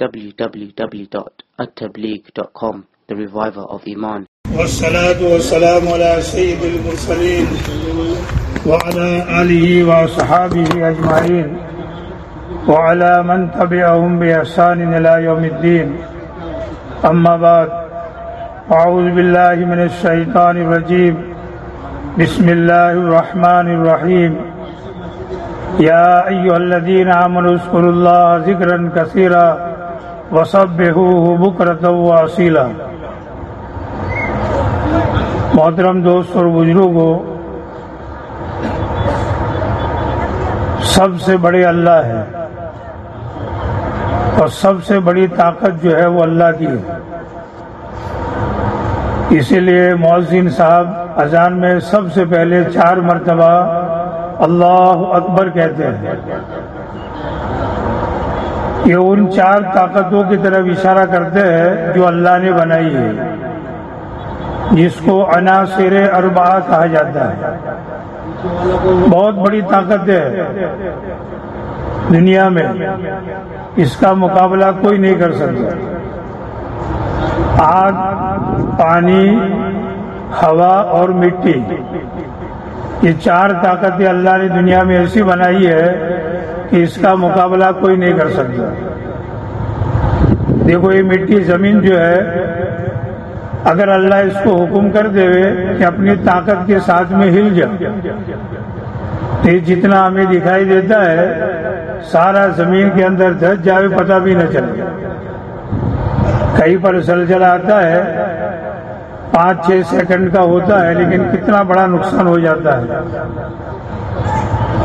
www.attableek.com The Reviver of Iman. والصلاة والسلام على سيد المرسلين وعلى آله وصحابه أجمعين وعلى من تبعهم بإحسان إلى يوم الدين. أما بعد، أعوذ بالله من الشيطان الرجيم. بسم الله الرحمن الرحيم. يا أيها الذين آمنوا اذكروا الله ذكرا كثيرا. وصبحوه بكرة وأصيلا. محترم دوست اور بزرگوں سب سے بڑے اللہ ہے اور سب سے بڑی طاقت جو ہے وہ اللہ کی ہے۔ اسی لیے مؤذن صاحب، اذان میں سب سے پہلے چار مرتبہ اللہ اکبر کہتے ہیں۔ یہ ان چار طاقتوں کی طرف اشارہ کرتے ہیں جو اللہ نے بنائی ہے۔ جس کو عناصر اربا کہا جاتا ہے۔ بہت بڑی طاقت ہے۔ دنیا میں اس کا مقابلہ کوئی نہیں کر سکتا۔ آگ، پانی، ہوا اور مٹی، یہ چار طاقتیں اللہ نے دنیا میں ایسی بنائی ہے کہ اس کا مقابلہ کوئی نہیں کر سکتا۔ دیکھو، یہ مٹی زمین جو ہے، اگر اللہ اس کو حکم کر دے کہ اپنی طاقت کے ساتھ میں ہل جائے تو جتنا ہمیں دکھائی دیتا ہے، سارا زمین کے اندر دھس جائے، پتہ بھی نہ چلے۔ کہیں پر سلسلہ آتا ہے، پانچ، چھ سیکنڈ کا ہوتا ہے، لیکن کتنا بڑا نقصان ہو جاتا ہے۔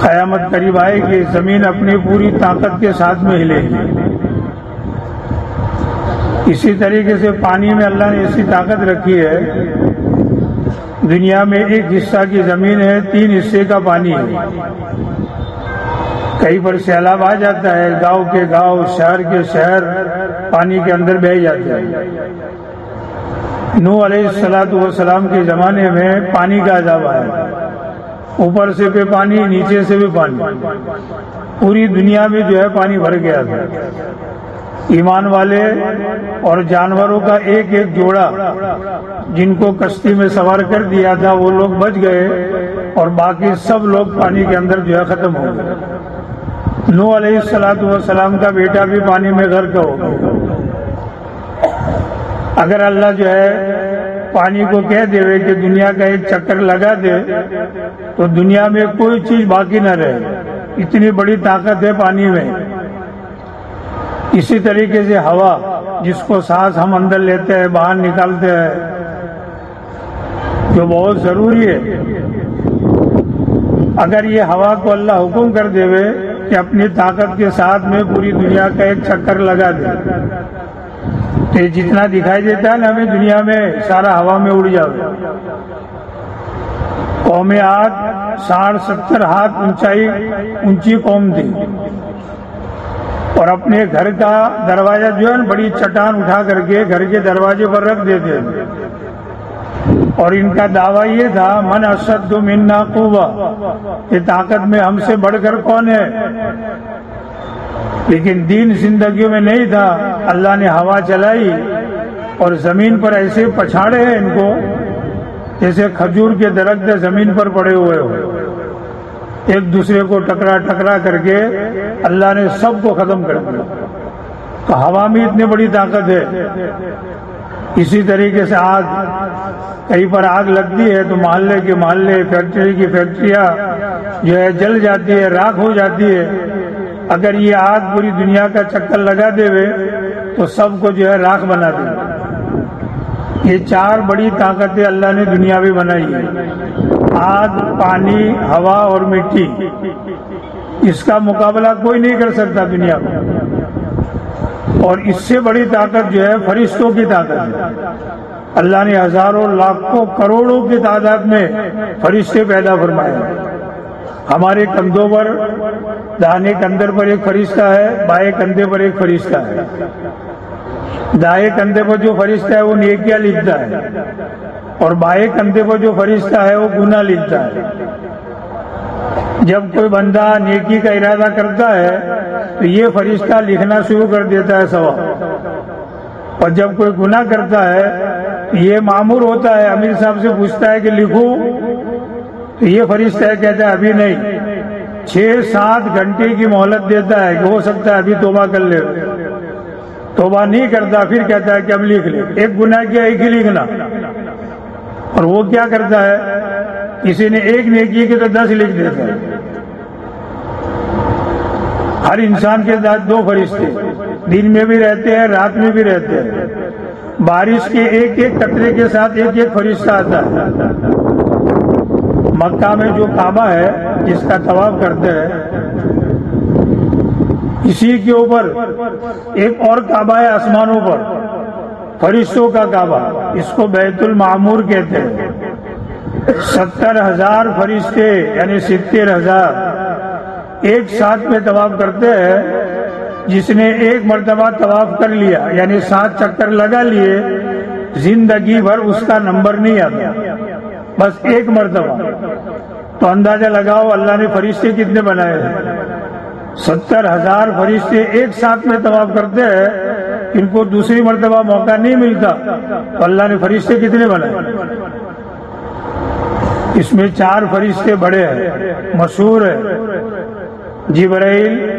قیامت قریب آئے کہ زمین اپنی پوری طاقت کے ساتھ میں ہلے۔ گی اسی طریقے سے پانی میں اللہ نے ایسی طاقت رکھی ہے۔ دنیا میں ایک حصہ کی زمین ہے، تین حصے کا پانی۔ ہے کئی پر سیلاب آ جاتا ہے، گاؤں کے گاؤں، شہر کے شہر پانی کے اندر بہ جاتے ہیں۔ نو علیہ السلاۃ والسلام کے زمانے میں پانی کا عذاب آیا اوپر سے بھی پانی، نیچے سے بھی پانی۔ پوری دنیا میں جو ہے پانی بھر گیا تھا۔ ایمان والے اور جانوروں کا ایک ایک جوڑا جن کو کشتی میں سوار کر دیا تھا، وہ لوگ بچ گئے اور باقی سب لوگ پانی کے اندر جو ہے ختم ہو گئے۔ نو علیہ السلاۃ والسلام کا بیٹا بھی پانی میں غرق ہو گیا۔ اگر اللہ جو ہے پانی کو کہہ دے کہ دنیا کا ایک چکر لگا دے، تو دنیا میں کوئی چیز باقی نہ رہے۔ اتنی بڑی طاقت ہے پانی میں۔ اسی طریقے سے ہوا جس کو سانس ہم اندر لیتے ہیں، باہر نکالتے ہیں، جو بہت ضروری ہے۔ اگر یہ ہوا کو اللہ حکم کر دے کہ اپنی طاقت کے ساتھ میں پوری دنیا کا ایک چکر لگا دے۔ تو یہ جتنا دکھائی دیتا ہے نا، ہمیں دنیا میں سارا ہوا میں اڑ جاؤ قوم آگ ساٹھ ستر ہاتھ اونچائی، اونچی قوم تھی۔ اور اپنے گھر کا دروازہ جو ہے نا، بڑی چٹان اٹھا کر کے گھر کے دروازے پر رکھ دیتے اور ان کا دعویٰ یہ تھا، من اسد منا قوبا یہ طاقت میں ہم سے بڑھ کر کون ہے؟ لیکن دین زندگیوں میں نہیں تھا۔ اللہ نے ہوا چلائی اور زمین پر ایسے پچھاڑے ہیں ان کو جیسے کھجور کے درخت زمین پر پڑے ہوئے ہو ایک دوسرے کو ٹکرا ٹکرا کر کے اللہ نے سب کو ختم کر دیا۔ تو ہوا میں اتنی بڑی طاقت ہے۔ اسی طریقے سے آگ، کہیں پر آگ لگتی ہے تو محلے کے محلے، فیکٹری کی فیکٹریاں جو ہے جل جاتی ہے، راکھ ہو جاتی ہے۔ اگر یہ آگ پوری دنیا کا چکر لگا دے تو سب کو جو ہے راکھ بنا دے۔ یہ چار بڑی طاقتیں اللہ نے دنیا میں بنائی ہے آگ، پانی، ہوا اور مٹی۔ اس کا مقابلہ کوئی نہیں کر سکتا دنیا میں۔ اور اس سے بڑی طاقت جو ہے فرشتوں کی طاقت ہے۔ اللہ نے ہزاروں، لاکھوں، کروڑوں کی تعداد میں فرشتے پیدا فرمائے۔ ہمارے کندھوں پر دانے کندھر پر ایک فرشتہ ہے، بائیں کندھے پر ایک فرشتہ ہے۔ دائیں کندھے پر جو فرشتہ ہے، وہ نیکیاں لکھتا ہے۔ اور بائیں کندھے پر جو فرشتہ ہے، وہ گنا لکھتا ہے۔ جب کوئی بندہ نیکی کا ارادہ کرتا ہے، تو یہ فرشتہ لکھنا شروع کر دیتا ہے سوال اور جب کوئی گناہ کرتا ہے یہ معمور ہوتا ہے، امیر صاحب سے پوچھتا ہے کہ لکھوں تو یہ فرشتہ کہتا ہے، ابھی نہیں۔ چھ سات گھنٹے کی مہلت دیتا ہے کہ ہو سکتا ہے ابھی توبہ کر لے۔ توبہ نہیں کرتا، پھر کہتا ہے کہ اب لکھ لے۔ ایک گناہ کیا، ایک ہی لکھنا۔ اور وہ کیا کرتا ہے؟ کسی نے ایک نیکی کی تو دس لکھ دیتا ہے۔ ہر انسان کے ساتھ دو فرشتے۔ دن میں بھی رہتے ہیں، رات میں بھی رہتے ہیں۔ بارش کے ایک ایک قطرے کے ساتھ ایک ایک فرشتہ آتا ہے۔ مکہ میں جو کعبہ ہے، جس کا طواف کرتے ہیں، اسی کے اوپر ایک اور کعبہ ہے آسمانوں پر، فرشتوں کا کعبہ، اس کو بیت المعمور کہتے ہیں۔ ستر ہزار فرشتے یعنی ستر ہزار، ایک ساتھ میں طواف کرتے ہیں۔ جس نے ایک مرتبہ طواف کر لیا یعنی سات چکر لگا لیے، زندگی بھر اس کا نمبر نہیں آتا۔ بس ایک مرتبہ۔ تو اندازہ لگاؤ اللہ نے فرشتے کتنے بنائے ہیں۔ ستر ہزار فرشتے ایک ساتھ میں طواف کرتے ہیں، ان کو دوسری مرتبہ موقع نہیں ملتا۔ تو اللہ نے فرشتے کتنے بنائے؟ اس میں چار فرشتے بڑے ہیں، مشہور ہے جبرائیل،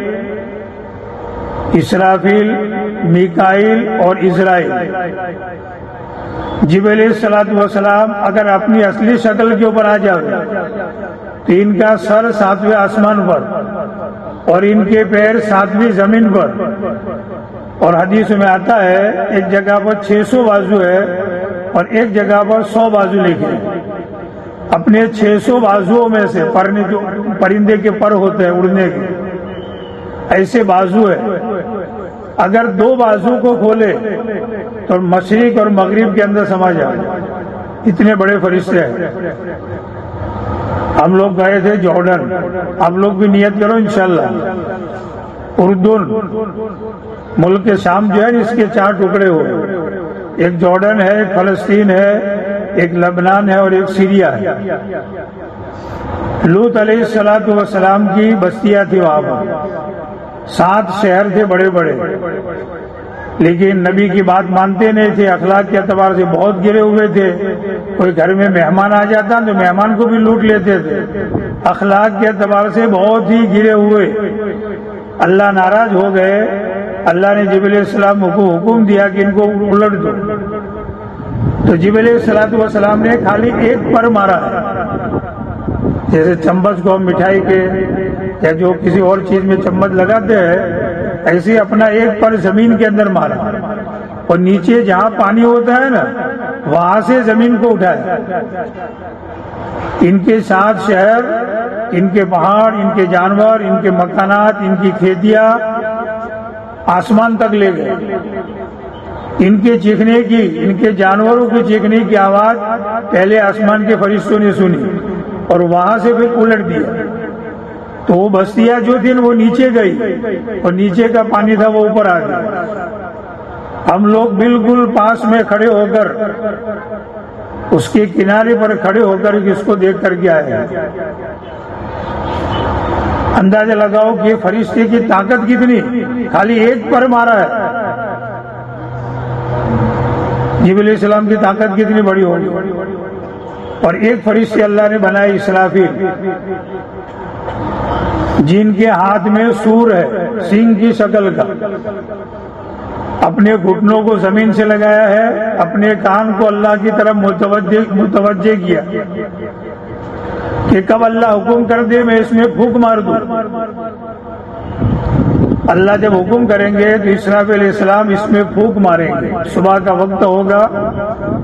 اسرافیل میکائل اور اسرائیل۔ جب علیہ سلاد وسلام اگر اپنی اصلی شکل کے اوپر آ جائے، تو ان کا سر ساتویں آسمان پر اور ان کے پیر ساتویں زمین پر۔ اور حدیث میں آتا ہے، ایک جگہ پر چھ سو بازو ہے اور ایک جگہ پر سو بازو لکھے اپنے چھ سو بازو میں سے پرنے جو پرندے کے پر ہوتے ہیں، اڑنے کے۔ ایسے بازو ہے اگر دو بازو کو کھولے تو مشرق اور مغرب کے اندر سما جائے۔ اتنے بڑے فرشتے ہیں۔ ہم لوگ گئے تھے جارڈن۔ ہم لوگ بھی نیت کرو انشاءاللہ۔ اردن۔ ملک کے شام جو ہے اس کے چار ٹکڑے ہوئے۔ ایک جارڈن ہے، ایک فلسطین ہے، ایک لبنان ہے اور ایک سیریا ہے۔ لوت علیہ السلاط وسلام کی بستیاں تھی وہاں پر۔ سات شہر تھے بڑے بڑے۔ لیکن نبی کی بات مانتے نہیں تھے، اخلاق کے اعتبار سے بہت گرے ہوئے تھے۔ کوئی گھر میں مہمان آ جاتا تو مہمان کو بھی لوٹ لیتے تھے۔ اخلاق کے اعتبار سے بہت ہی گرے ہوئے۔ اللہ ناراض ہو گئے۔ اللہ نے جب علیہ السلام کو حکم دیا کہ ان کو الٹ دو۔ تو جب علیہ السلاط والسلام نے خالی ایک پر مارا۔ ہے جیسے چمچ کو ہم مٹھائی کے یا جو کسی اور چیز میں چمچ لگاتے ہیں، ایسے اپنا ایک پر زمین کے اندر مارا۔ اور نیچے جہاں پانی ہوتا ہے نا، وہاں سے زمین کو اٹھایا۔ ان کے ساتھ شہر، ان کے پہاڑ، ان کے جانور، ان کے مکانات، ان کی کھیتیاں آسمان تک لے گئے۔ ان کے چیخنے کی، ان کے جانوروں کے چیخنے کی آواز پہلے آسمان کے فرشتوں نے سنی اور وہاں سے پھر الٹ دیا۔ تو وہ بستیاں جو تھی وہ نیچے گئی اور نیچے کا پانی تھا وہ اوپر آ گیا۔ ہم لوگ بالکل پاس میں کھڑے ہو کر اس کے کنارے پر کھڑے ہو کر اس کو دیکھ کر کے آئے۔ اندازہ لگاؤ کہ فرشتے کی طاقت کتنی۔ خالی ایک پر مارا ہے۔ جب علیہ السلام کی طاقت کتنی بڑی ہوگی۔ اور ایک فرشتے اللہ نے بنائی اسرافیل۔ جن کے ہاتھ میں سور ہے سنگھ کی شکل کا۔ اپنے گھٹنوں کو زمین سے لگایا ہے، اپنے کان کو اللہ کی طرف متوجہ کیا۔ کہ کب اللہ حکم کر دے، میں اس میں پھوک مار دوں۔ اللہ جب حکم کریں گے تو اسراف علیہ السلام اس میں پھوک ماریں گے۔ صبح کا وقت ہوگا،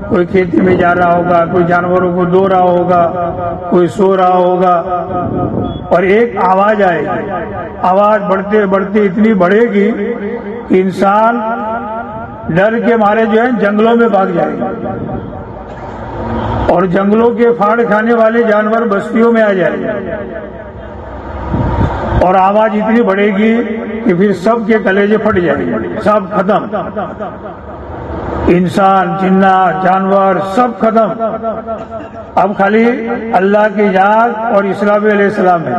کوئی کھیتی میں جا رہا ہوگا، کوئی جانوروں کو دو رہا ہوگا، کوئی سو رہا ہوگا، اور ایک آواز آئے۔ گی آواز بڑھتے بڑھتے اتنی بڑھے گی کہ انسان ڈر کے مارے جو ہے جنگلوں میں بھاگ جائے۔ گا اور جنگلوں کے پھاڑ کھانے والے جانور بستیوں میں آ جائے۔ گا اور آواز اتنی بڑھے گی کہ پھر سب کے کلیجے پھٹ جائیں گے سب ختم۔ انسان، جنات، جانور، سب ختم۔ اب خالی اللہ کی یاد اور اسلام علیہ السلام ہے۔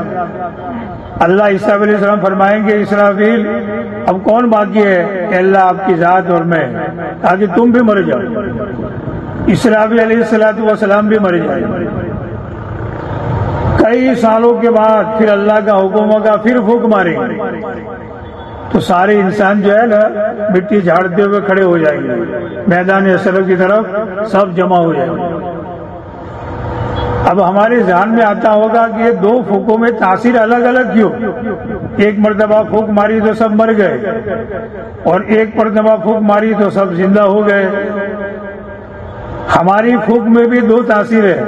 اللہ اسلام علیہ السلام فرمائیں گے، اسرافیل، اب کون باقی ہے؟ کہ اللہ آپ کی ذات اور میں۔ تاکہ تم بھی مر جاؤ۔ اسرافی علیہ السلاۃ والسلام بھی مر جائے کئی سالوں کے بعد پھر اللہ کا حکم ہوگا، پھر پھونک مارے تو سارے انسان جو ہے نا، مٹی جھاڑتے ہوئے کھڑے ہو جائیں گے۔ میدان سرف کی طرف سب جمع ہو جائیں گے۔ اب ہمارے ذہن میں آتا ہوگا کہ یہ دو پھوکوں میں تاثیر الگ الگ کیوں؟ ایک مرتبہ پھوک ماری تو سب مر گئے، اور ایک مرتبہ پھوک ماری تو سب زندہ ہو گئے۔ ہماری پھوک میں بھی دو تاثیر ہے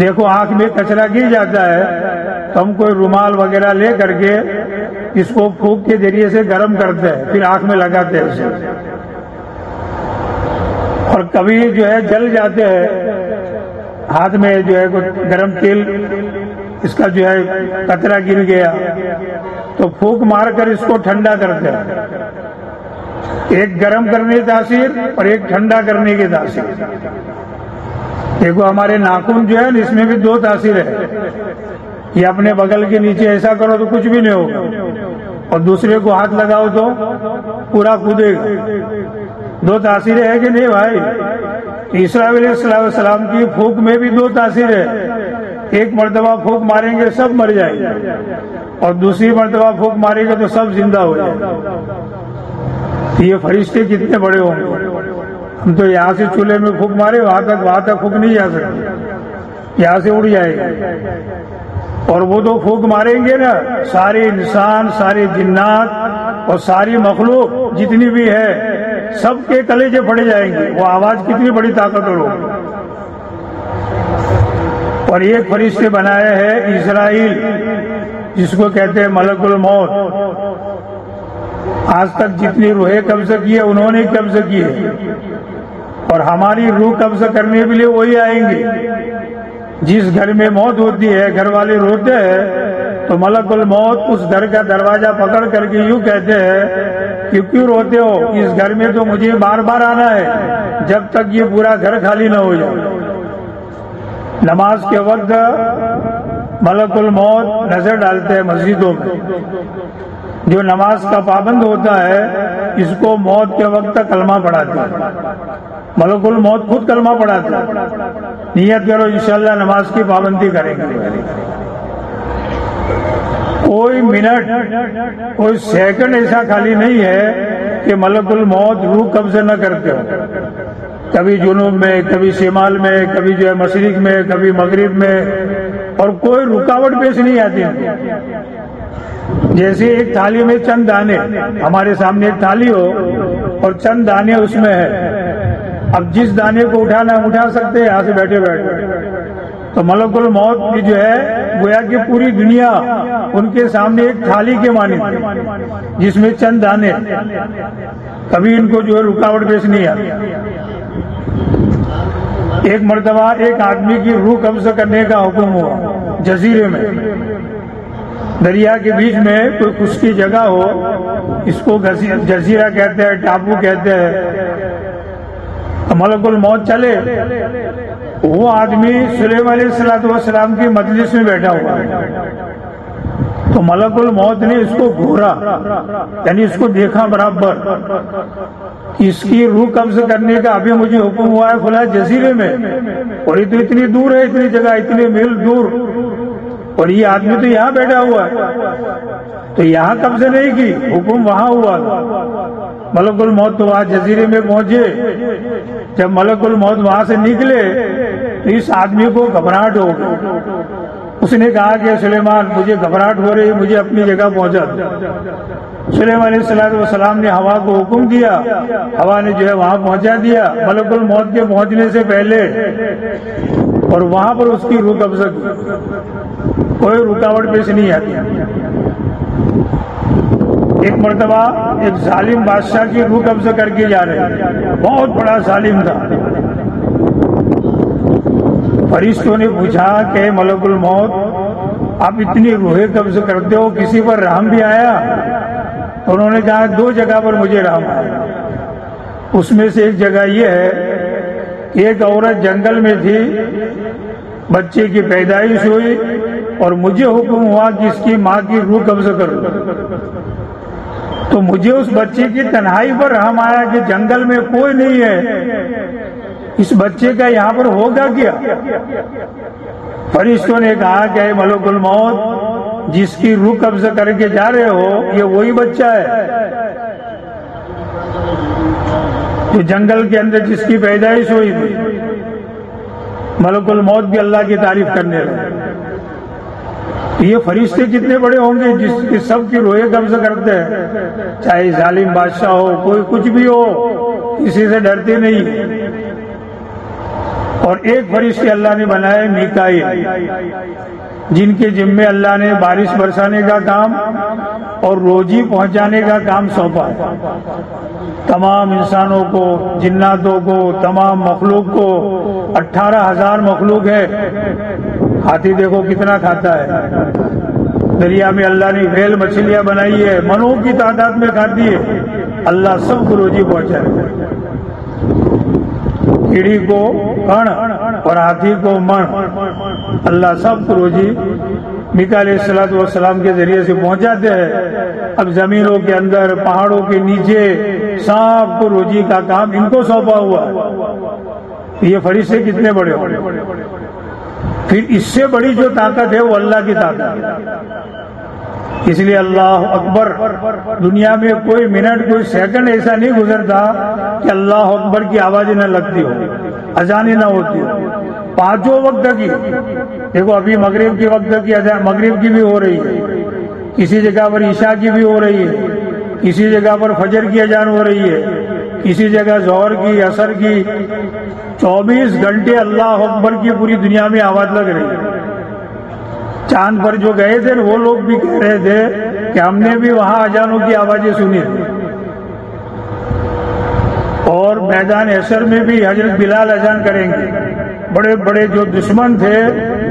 دیکھو، آنکھ میں کچرا گر جاتا ہے تو ہم کوئی رومال وغیرہ لے کر کے اس کو پھوک کے ذریعے سے گرم کرتے ہیں، پھر آنکھ میں لگاتے ہیں اسے۔ اور کبھی جو ہے جل جاتے ہیں، ہاتھ میں جو ہے گرم تیل اس کا جو ہے کترا گر گیا، تو پھوک مار کر اس کو ٹھنڈا کرتے ہیں۔ ایک گرم کرنے کی تاثیر اور ایک ٹھنڈا کرنے کی تاثیر۔ دیکھو ہمارے ناخن جو ہے، اس میں بھی دو تاثیر ہے یہ اپنے بغل کے نیچے ایسا کرو تو کچھ بھی نہیں ہوگا۔ اور دوسرے کو ہاتھ لگاؤ تو پورا کودے گا۔ دو تاثیریں ہے کہ نہیں بھائی؟ اسرائیل علیہ السلام السلام کی پھوک میں بھی دو تاثیر ہے ایک مرتبہ پھوک ماریں گے سب مر جائیں گے۔ اور دوسری مرتبہ پھوک ماریں گے تو سب زندہ ہو جائے یہ فرشتے کتنے بڑے ہوں گے۔ ہم تو یہاں سے چولہے میں پھوک مارے، وہاں تک وہاں تک پھوک نہیں جا سکتے یہاں سے اڑ جائے گا۔ اور وہ تو پھوک ماریں گے نا سارے انسان سارے جنات اور ساری مخلوق جتنی بھی ہے، سب کے کلیجے پڑے جائیں گے، وہ آواز کتنی بڑی طاقتور ہو۔ اور ایک فرشتے بنایا ہے اسرائیل، جس کو کہتے ہیں ملک الموت۔ آج تک جتنی روحیں قبضہ کی ہے انہوں نے قبضہ کی ہے اور ہماری روح قبضہ کرنے کے لیے وہی آئیں گے۔ جس گھر میں موت ہوتی ہے، گھر والے روتے ہیں، تو ملک الموت اس گھر کا دروازہ پکڑ کر کے یوں کہتے ہیں کہ کیوں روتے ہو؟ اس گھر میں تو مجھے بار بار آنا ہے، جب تک یہ پورا گھر خالی نہ ہو جائے۔ نماز کے وقت ملک الموت نظر ڈالتے ہیں مسجدوں میں۔ جو نماز کا پابند ہوتا ہے، اس کو موت کے وقت کلمہ پڑھاتے ہیں۔ ملک الموت خود کلمہ پڑھاتے ہیں نیت کرو انشاءاللہ نماز کی پابندی کریں گے۔ کوئی منٹ، کوئی سیکنڈ ایسا خالی نہیں ہے کہ ملک الموت روح قبضے نہ کرتے ہو۔ کبھی جنوب میں، کبھی شمال میں، کبھی جو ہے مشرق میں، کبھی مغرب میں، اور کوئی رکاوٹ پیش نہیں آتی۔ جیسے ایک تھالی میں چند دانے، ہمارے سامنے ایک تھالی ہو اور چند دانے اس میں ہے اب جس دانے کو اٹھانا اٹھا سکتے ہیں یہاں سے بیٹھے بیٹھے۔ تو ملک الموت کی جو ہے، گویا کہ پوری دنیا ان کے سامنے ایک تھالی کے مانی جس میں چند دانے۔ کبھی ان کو جو ہے رکاوٹ پیش نہیں آتی ایک مرتبہ ایک آدمی کی روح قبض کرنے کا حکم ہوا، جزیرے میں۔ دریا کے بیچ میں کوئی خشکی جگہ ہو، اس کو جزیرہ کہتے ہیں، ٹاپو کہتے ہیں۔ ملک الموت چلے، وہ آدمی سلیم علیہ السلاۃ والسلام کی مجلس میں بیٹھا ہوا۔ تو ملک الموت نے اس کو گھورا یعنی اس کو دیکھا برابر۔ اس کی روح قبض کرنے کا ابھی مجھے حکم ہوا ہے فلاں جزیرے میں۔ اور یہ تو اتنی دور ہے، اتنی جگہ، اتنے میل دور۔ اور یہ آدمی تو یہاں بیٹھا ہوا ہے۔ تو یہاں قبضے نہیں کی، حکم وہاں ہوا۔ ملک الموت تو وہاں جزیرے میں پہنچے۔ جب ملک الموت وہاں سے نکلے تو اس آدمی کو گھبراہٹ ہو گئی۔ اس نے کہا کہ سلیمان، مجھے گھبراہٹ ہو رہی مجھے اپنی جگہ پہنچا سلیم علیہ السلام والسلام نے ہوا کو حکم دیا۔ ہوا نے جو ہے وہاں پہنچا دیا ملک الموت کے پہنچنے سے پہلے۔ اور وہاں پر اس کی روح قبضہ کوئی رکاوٹ پیش نہیں آتی۔ ایک مرتبہ ایک ظالم بادشاہ کی روح قبضہ کر کے جا رہے بہت بڑا ظالم تھا۔ فرشتوں نے پوچھا کہ ملک الموت، آپ اتنی روحیں قبض کرتے ہو، کسی پر رحم بھی آیا؟ تو انہوں نے کہا، دو جگہ پر مجھے رحم آیا۔ اس میں سے ایک جگہ یہ ہے کہ ایک عورت جنگل میں تھی، بچے کی پیدائش ہوئی اور مجھے حکم ہوا کہ اس کی ماں کی روح قبض کر تو مجھے اس بچے کی تنہائی پر رحم آیا کہ جنگل میں کوئی نہیں ہے۔ اس بچے کا یہاں پر ہوگا کیا؟ فرشتوں نے کہا کہ ملک الموت، جس کی روح قبض کر کے جا رہے ہو، یہ وہی بچہ ہے۔ جو جنگل کے اندر جس کی پیدائش ہوئی تھی ملک الموت بھی اللہ کی تعریف کرنے لگے۔ یہ فرشتے کتنے بڑے ہوں گے جس کی سب کی روئے قبض کرتے ہیں۔ چاہے ظالم بادشاہ ہو، کوئی کچھ بھی ہو، کسی سے ڈرتے نہیں۔ اور ایک فرشتے اللہ نے بنائے میکائی جن کے ذمے اللہ نے بارش برسانے کا کام اور روزی پہنچانے کا کام سونپا۔ تمام انسانوں کو، جناتوں کو، تمام مخلوق کو۔ اٹھارہ ہزار مخلوق ہے ہاتھی دیکھو کتنا کھاتا ہے۔ دریا میں اللہ نے ویل مچھلیاں بنائی ہے منو کی تعداد میں کھاتی ہے۔ اللہ سب کو روزی پہنچا کیڑی کو کڑ اور ہاتھی کو من اللہ سب کو روزی علیہ السلاط والسلام کے ذریعے سے پہنچاتے ہیں۔ اب زمینوں کے اندر، پہاڑوں کے نیچے سب کو روزی کا کام ان کو سونپا ہوا یہ فرشتے کتنے بڑے ہو پھر اس سے بڑی جو طاقت ہے وہ اللہ کی طاقت ہے۔ اس لیے اللہ اکبر، دنیا میں کوئی منٹ، کوئی سیکنڈ ایسا نہیں گزرتا کہ اللہ اکبر کی آوازیں نہ لگتی ہو اجانی نہ ہوتی ہو۔ پانچوں وقت کی۔ دیکھو، ابھی مغرب کے وقت کی مغرب کی بھی ہو رہی ہے۔ کسی جگہ پر عشاء کی بھی ہو رہی ہے۔ کسی جگہ پر فجر کی اجان ہو رہی ہے۔ کسی جگہ زہر کی، اثر کی۔ چوبیس گھنٹے اللہ اکبر کی پوری دنیا میں آواز لگ رہی۔ چاند پر جو گئے تھے، وہ لوگ بھی کہہ رہے تھے کہ ہم نے بھی وہاں اجانوں کی آوازیں سنی۔ اور میدان اثر میں بھی حضرت بلال اجان کریں گے۔ بڑے بڑے جو دشمن تھے،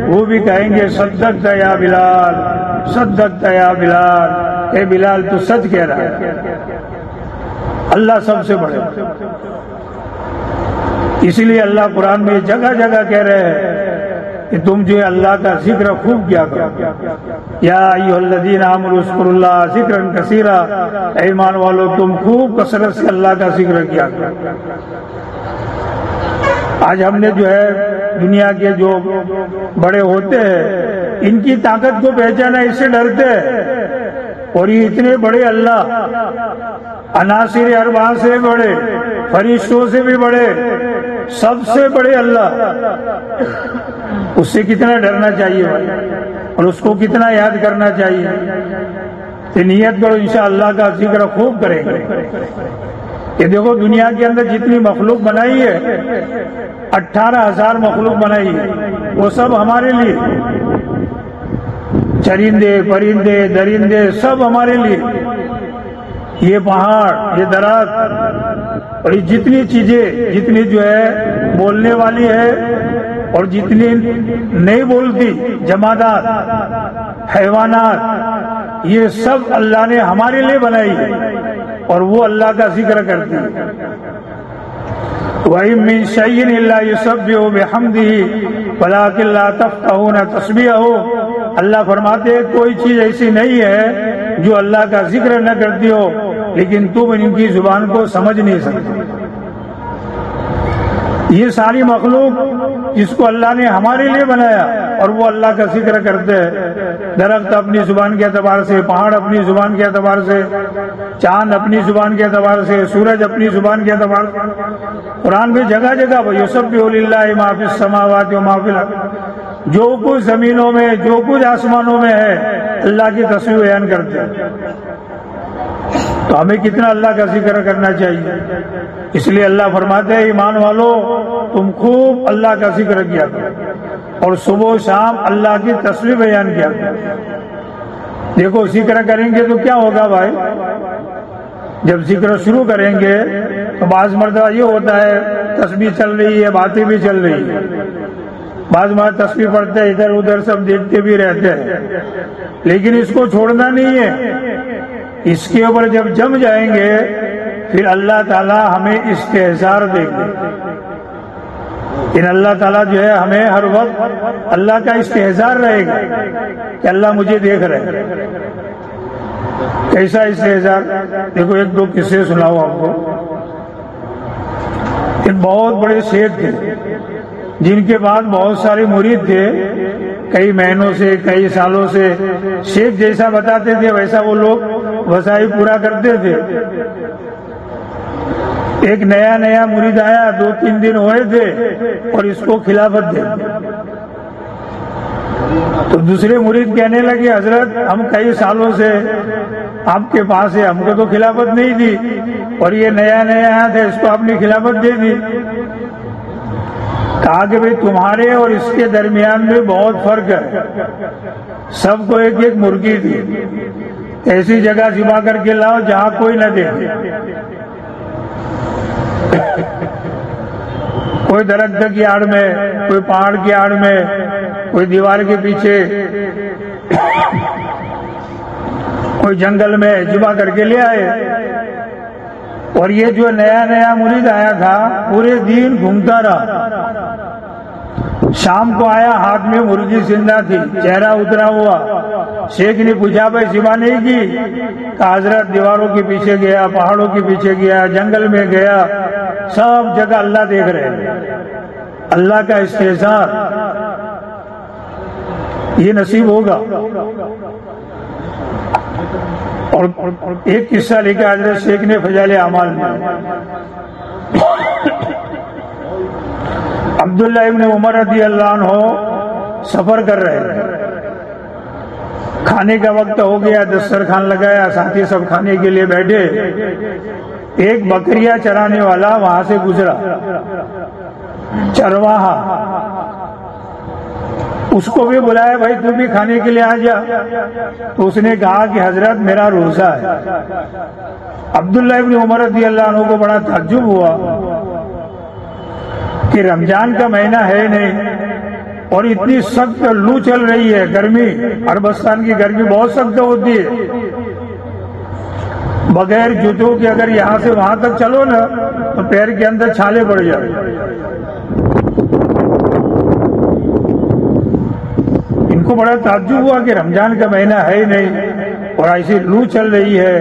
وہ بھی کہیں گے، صدق یا بلال، صدق یا بلال۔ اے بلال، تو سچ کہہ رہا ہے۔ اللہ سب سے بڑے۔ اسی لیے اللہ قرآن میں جگہ جگہ کہہ رہے ہیں کہ تم جو اللہ کا ذکر خوب کیا کرو۔ یا الذین اسکر اللہ ذکر کثیرہ ایمان والو، تم خوب کثرت سے اللہ کا ذکر کیا کرو۔ آج ہم نے جو ہے دنیا کے جو بڑے ہوتے ہیں، ان کی طاقت کو پہچانا، اس سے ڈرتے ہیں۔ اور یہ اتنے بڑے اللہ۔ عناصر اربا سے بڑے، فرشتوں سے بھی بڑے، سب سے بڑے اللہ۔ اس سے کتنا ڈرنا چاہیے اور اس کو کتنا یاد کرنا چاہیے؟ نیت کرو، انشاءاللہ اللہ کا ذکر خوب کریں گے۔ یہ دیکھو، دنیا کے اندر جتنی مخلوق بنائی ہے، اٹھارہ ہزار مخلوق بنائی ہے، وہ سب ہمارے لیے۔ چرندے، پرندے، درندے، سب ہمارے لیے۔ یہ پہاڑ، یہ درخت، اور یہ جتنی چیزیں، جتنی جو ہے بولنے والی ہے، اور جتنی نہیں بولتی، جمادات، حیوانات، یہ سب اللہ نے ہمارے لیے بنائی ہے اور وہ اللہ کا ذکر کرتی وہی من شعین اللہ یہ سب بھی ہو بے ہمدی بلا کے اللہ تب ہو نہ تصویر ہو اللہ فرماتے کوئی چیز ایسی نہیں ہے جو اللہ کا ذکر نہ کرتی ہو، لیکن تم ان کی زبان کو سمجھ نہیں سکتے یہ ساری مخلوق جس کو اللہ نے ہمارے لیے بنایا اور وہ اللہ کا ذکر کرتے ہیں۔ درخت اپنی زبان کے اعتبار سے، پہاڑ اپنی زبان کے اعتبار سے، چاند اپنی زبان کے اعتبار سے، سورج اپنی زبان کے اعتبار سے۔ قرآن بھی جگہ جگہ بھائی سب بھی اللہ معافی سماوات و معافی جو کچھ زمینوں میں، جو کچھ آسمانوں میں ہے، اللہ کی تصویر بیان کرتے ہیں۔ تو ہمیں کتنا اللہ کا ذکر کرنا چاہیے؟ اس لیے اللہ فرماتے ہیں، ایمان والو، تم خوب اللہ کا ذکر کیا کرو۔ اور صبح و شام اللہ کی تصویر بیان کیا کرو۔ دیکھو، ذکر کریں گے تو کیا ہوگا بھائی؟ جب ذکر شروع کریں گے تو بعض مرتبہ یہ ہوتا ہے تصویر چل رہی ہے، باتیں بھی چل رہی ہے بعض مار تصویر پڑھتے ہیں، ادھر ادھر سب دیکھتے بھی رہتے ہیں۔ لیکن اس کو چھوڑنا نہیں ہے۔ اس کے اوپر جب جم جائیں گے، پھر اللہ تعالیٰ ہمیں استحصار دے گے ان اللہ تعالیٰ جو ہے ہمیں ہر وقت اللہ کا استحصار رہے گا کہ اللہ مجھے دیکھ رہے کیسا استحصار؟ دیکھو، ایک دو قصے سناؤ آپ کو۔ ایک بہت بڑے شیخ تھے۔ جن کے بعد بہت سارے مرید تھے، کئی مہینوں سے، کئی سالوں سے۔ شیخ جیسا بتاتے تھے، ویسا وہ لوگ وسائی پورا کرتے تھے۔ ایک نیا نیا مرید آیا، دو، تین دن ہوئے تھے اور اس کو خلافت دے تو دوسرے مرید کہنے لگے، حضرت، ہم کئی سالوں سے آپ کے پاس ہے ہم کو تو خلافت نہیں دی۔ اور یہ نیا نیا تھا، اس کو آپ نے خلافت دے دی۔ کہا کہ بھائی تمہارے اور اس کے درمیان میں بہت فرق ہے۔ سب کو ایک ایک مرغی دی۔ ایسی جگہ جبا کر کے لاؤ جہاں کوئی نہ دے کوئی درخت کی آڑ میں، کوئی پہاڑ کی آڑ میں، کوئی دیوار کے پیچھے، کوئی جنگل میں جبا کر کے لے آئے۔ اور یہ جو نیا نیا مرید آیا تھا، پورے دن گھومتا رہا۔ شام کو آیا، ہاتھ میں مرغی زندہ تھی، چہرہ اترا ہوا۔ شیخ نے پوچھا، بھائی سوا نہیں کی؟ کہ حضرت، دیواروں کے پیچھے گیا، پہاڑوں کے پیچھے گیا، جنگل میں گیا، سب جگہ اللہ دیکھ رہے اللہ کا استحصال یہ نصیب ہوگا۔ اور ایک قصہ لے کے حضرت شیخ نے فضال اعمال میں۔ عبداللہ ابن عمر رضی اللہ عنہ سفر کر رہے کھانے کا وقت ہو گیا دسترخوان لگایا، ساتھی سب کھانے کے لیے بیٹھے۔ ایک بکریا چرانے والا وہاں سے گزرا۔ چرواہا۔ اس کو بھی بلایا، بھائی تو بھی کھانے کے لیے آ جا. تو اس نے کہا کہ حضرت میرا روزہ ہے۔ عبداللہ ابن عمر رضی اللہ عنہ کو بڑا تعجب ہوا کہ رمضان کا مہینہ ہے نہیں اور اتنی سخت لو چل رہی ہے، گرمی اربستان کی گرمی بہت سخت ہوتی ہے۔ بغیر جوتوں کے اگر یہاں سے وہاں تک چلو نا، تو پیر کے اندر چھالے پڑ جائے کو بڑا تعجب ہوا کہ رمضان کا مہینہ ہے ہی نہیں اور ایسی لو چل رہی ہے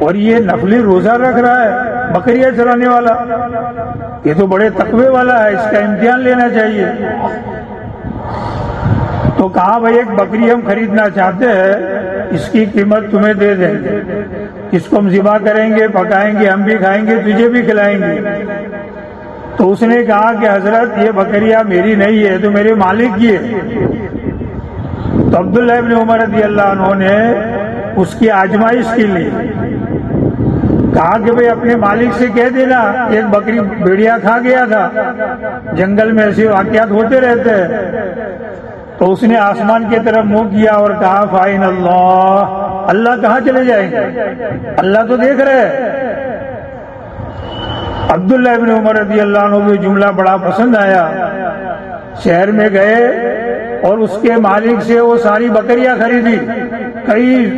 اور یہ نفلی روزہ رکھ رہا ہے، بکریاں چلانے والا۔ یہ تو بڑے تقوی والا ہے، اس کا امتحان لینا چاہیے۔ تو کہا، بھائی، ایک بکری ہم خریدنا چاہتے ہیں، اس کی قیمت تمہیں دے دیں۔ گے اس کو ہم ذبح کریں گے، پکائیں گے، ہم بھی کھائیں گے، تجھے بھی کھلائیں گے۔ تو اس نے کہا کہ حضرت، یہ بکریاں میری نہیں ہے تو میرے مالک کی ہے۔ تو عبداللہ ابن عمر رضی اللہ عنہ نے اس کی آجمائش کے لیے کہا کہ بھائی اپنے مالک سے کہہ دینا ایک بکری بیڑیا کھا گیا تھا۔ جنگل میں ایسے واقعات ہوتے رہتے۔ ہیں تو اس نے آسمان کی طرف منہ کیا اور کہا، فائن اللہ۔ اللہ کہاں چلے جائیں گے؟ اللہ تو دیکھ رہے۔ عبداللہ ابن عمر رضی اللہ عنہ کو جملہ بڑا پسند آیا۔ شہر میں گئے۔ اور اس کے مالک سے وہ ساری بکریاں خریدی۔ کئی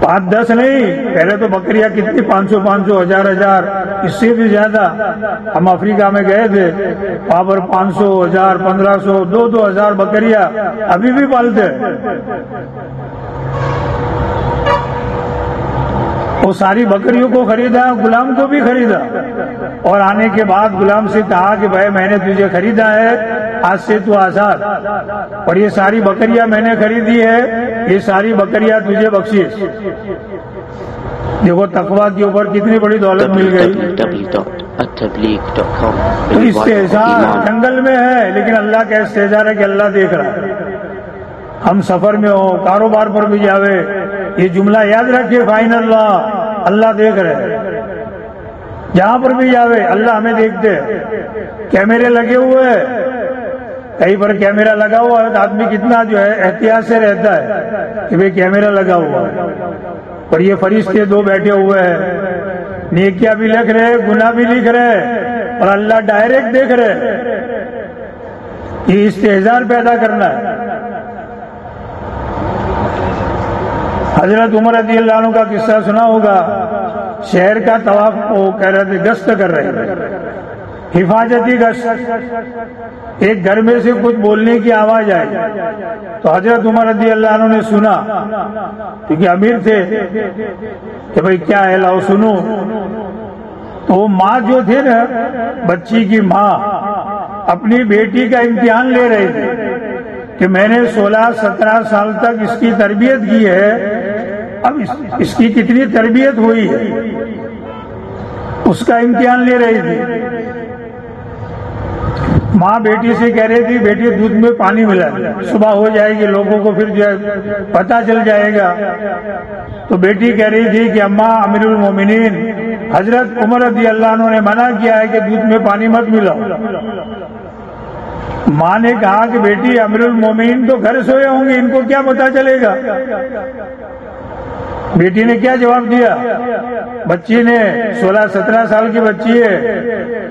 پانچ دس نہیں، پہلے تو بکریاں کتنی؟ پانچ سو پانچ سو ہزار ہزار۔ اس سے بھی زیادہ۔ ہم افریقہ میں گئے تھے، وہاں پر پانچ سو ہزار، پندرہ سو، دو دو ہزار بکریاں ابھی بھی پالتے وہ ساری بکریوں کو خریدا، غلام کو بھی خریدا۔ اور آنے کے بعد غلام سے کہا کہ بھائی میں نے تجھے خریدا ہے آج سے تو آزاد۔ اور یہ ساری بکریاں میں نے خریدی ہے یہ ساری بکریاں تجھے بخشی دیکھو تقوا کے اوپر کتنی بڑی دولت مل گئی۔ تو استحصال جنگل میں ہے لیکن اللہ کا استحصال ہے کہ اللہ دیکھ رہا ہے۔ ہم سفر میں ہو کاروبار پر بھی جاوے۔ یہ جملہ یاد رکھیے فائن اللہ۔ اللہ دیکھ رہے جہاں پر بھی جاوے اللہ ہمیں دیکھتے کیمرے لگے ہوئے کہیں پر کیمرہ لگا ہوا ہے تو آدمی کتنا جو ہے احتیاط سے رہتا ہے کہ بھائی کیمرہ لگا ہوا ہے۔ اور یہ فرشتے دو بیٹھے ہوئے ہیں۔ نیکیاں بھی لکھ رہے گناہ بھی لکھ رہے اور اللہ ڈائریکٹ دیکھ رہے یہ استحزار پیدا کرنا ہے۔ حضرت عمر رضی اللہ عنہ کا قصہ سنا ہوگا۔ شہر کا طواف وہ کہہ رہے تھے گشت کر رہے حفاظتی گشت ایک گھر میں سے کچھ بولنے کی آواز آئی۔ تو حضرت عمر رضی اللہ عنہ نے سنا، کیونکہ امیر تھے، کہ بھائی کیا ہے، لاؤ سنو۔ تو وہ ماں جو تھے نا، بچی کی ماں، اپنی بیٹی کا امتحان لے رہے تھے کہ میں نے سولہ، سترہ سال تک اس کی تربیت کی ہے۔ اب اس کی کتنی تربیت ہوئی ہے؟ اس کا امتحان لے رہی تھی۔ ماں بیٹی سے کہہ رہی تھی، بیٹی، دودھ میں پانی ملا صبح ہو جائے گی، لوگوں کو پھر جو ہے پتا چل جائے گا۔ تو بیٹی کہہ رہی تھی کہ اماں امیر المومنین، حضرت عمر رضی اللہ عنہ نے منع کیا ہے کہ دودھ میں پانی مت ملا ماں نے کہا کہ بیٹی، امیر المومنین تو گھر سوئے ہوں گے، ان کو کیا پتا چلے گا؟ بیٹی نے کیا جواب دیا؟ بچی نے، سولہ سترہ سال کی بچی ہے۔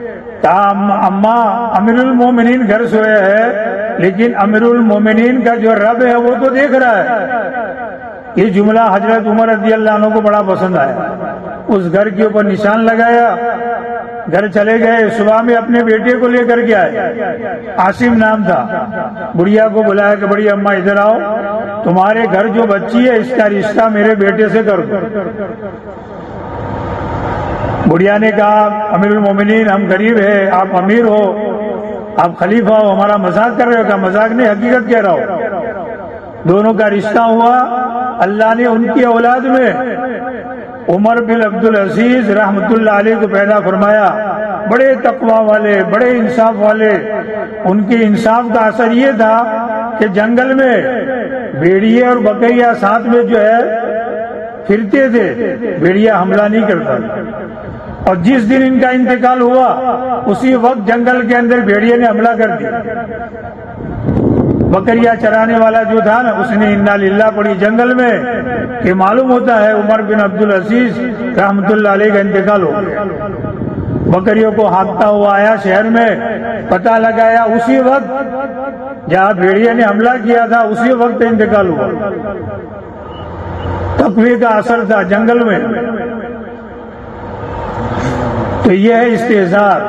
اما امیر المومنین گھر سوئے ہے، لیکن امیر المومنین کا جو رب ہے وہ تو دیکھ رہا ہے۔ یہ جملہ حضرت عمر رضی اللہ عنہ کو بڑا پسند آیا۔ اس گھر کے اوپر نشان لگایا، گھر چلے گئے، صبح میں اپنے بیٹے کو لے کر کے آئے۔ آسم نام تھا۔ بڑھیا کو بلایا کہ بڑی اما ادھر آؤ، تمہارے گھر جو بچی ہے اس کا رشتہ میرے بیٹے سے کر دو بڑھیا نے کہا امیر المومنین، ہم غریب ہے آپ امیر ہو، آپ خلیفہ ہو، ہمارا مذاق کر رہے ہو، کیا مذاق نہیں، حقیقت کہہ رہا ہو۔ دونوں کا رشتہ ہوا، اللہ نے ان کی اولاد میں۔ عمر بن عبد العزیز رحمت اللہ علیہ کو پیدا فرمایا۔ بڑے تقوا والے، بڑے انصاف والے۔ ان کے انصاف کا اثر یہ تھا کہ جنگل میں بیڑیے اور بکریا ساتھ میں جو ہے، پھرتے تھے۔ بیڑیا حملہ نہیں کرتا اور جس دن ان کا انتقال ہوا، اسی وقت جنگل کے اندر بھیڑیے نے حملہ کر دیا۔ بکریا چرانے والا جو تھا نا، اس نے انا للہ پڑی جنگل میں، کہ معلوم ہوتا ہے عمر بن عبد العزیز رحمت اللہ علیہ کا انتقال ہو گیا۔ بکریوں کو ہانکتا ہوا آیا شہر میں، پتہ لگایا اسی وقت جہاں بھیڑیے نے حملہ کیا تھا، اسی وقت انتقال ہوا۔ تقوی کا اثر تھا جنگل میں۔ تو یہ ہے استحصال